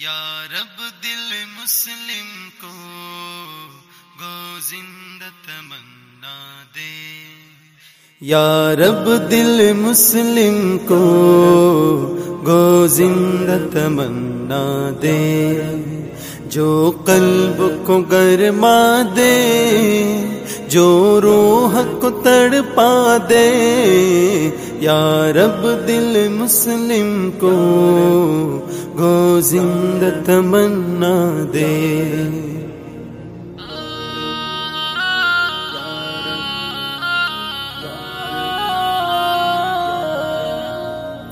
یا رب دل مسلم کو گو زندہ تمنا دے۔ یا رب دل مسلم کو گو زندہ تمنا دے۔ جو قلب کو گرما دے۔ جو روح کو تڑپا دے۔ یا رب دل مسلم کو گو زندہ تمنا دے۔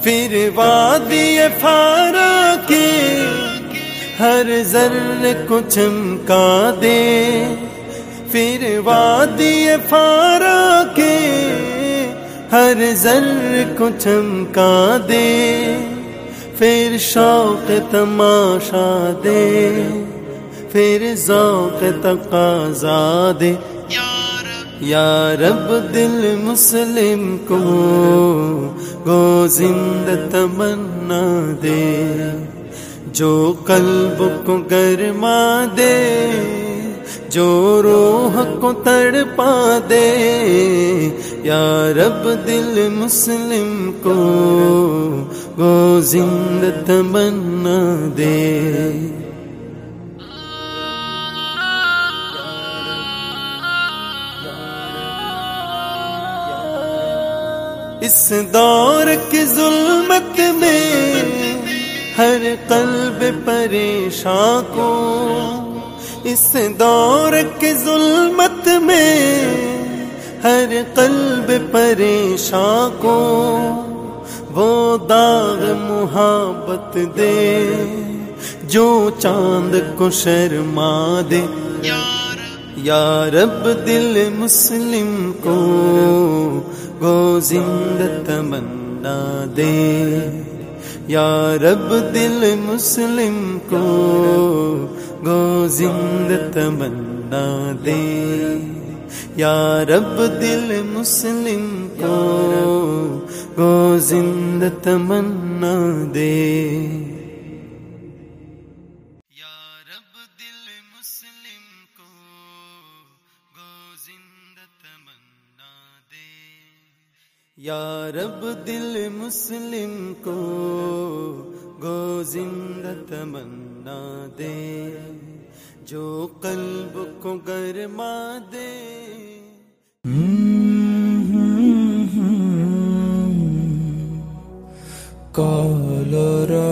پھر وادی فارا کے ہر ذر کو چمکا دے۔ پھر وادی فارا کے ہر ذر کو چمکا دے، پھر شوق تماشا دے، پھر ذوق تقاضا دے۔ یا رب دل مسلم کو گو زندہ تمنا دے، جو قلب کو گرما دے۔ جو روح کو تڑپا دے۔ یا رب دل مسلم کو گو زندہ تمنا دے۔ اس دور کی ظلمت میں ہر قلب پریشان کو اس دور کی ظلمت میں ہر قلب پریشان کو وہ داغ محبت دے، جو چاند کو شرما دے۔ یا رب دل مسلم کو گو زندہ تمنا دے۔ یا رب دل مسلم کو گو زندہ تمنا دے یا رب دل مسلم کو گو زندہ تمنا دے یا رب دل مسلم کو گو زندہ تمنا دے، جو قلب کو گرما دے God.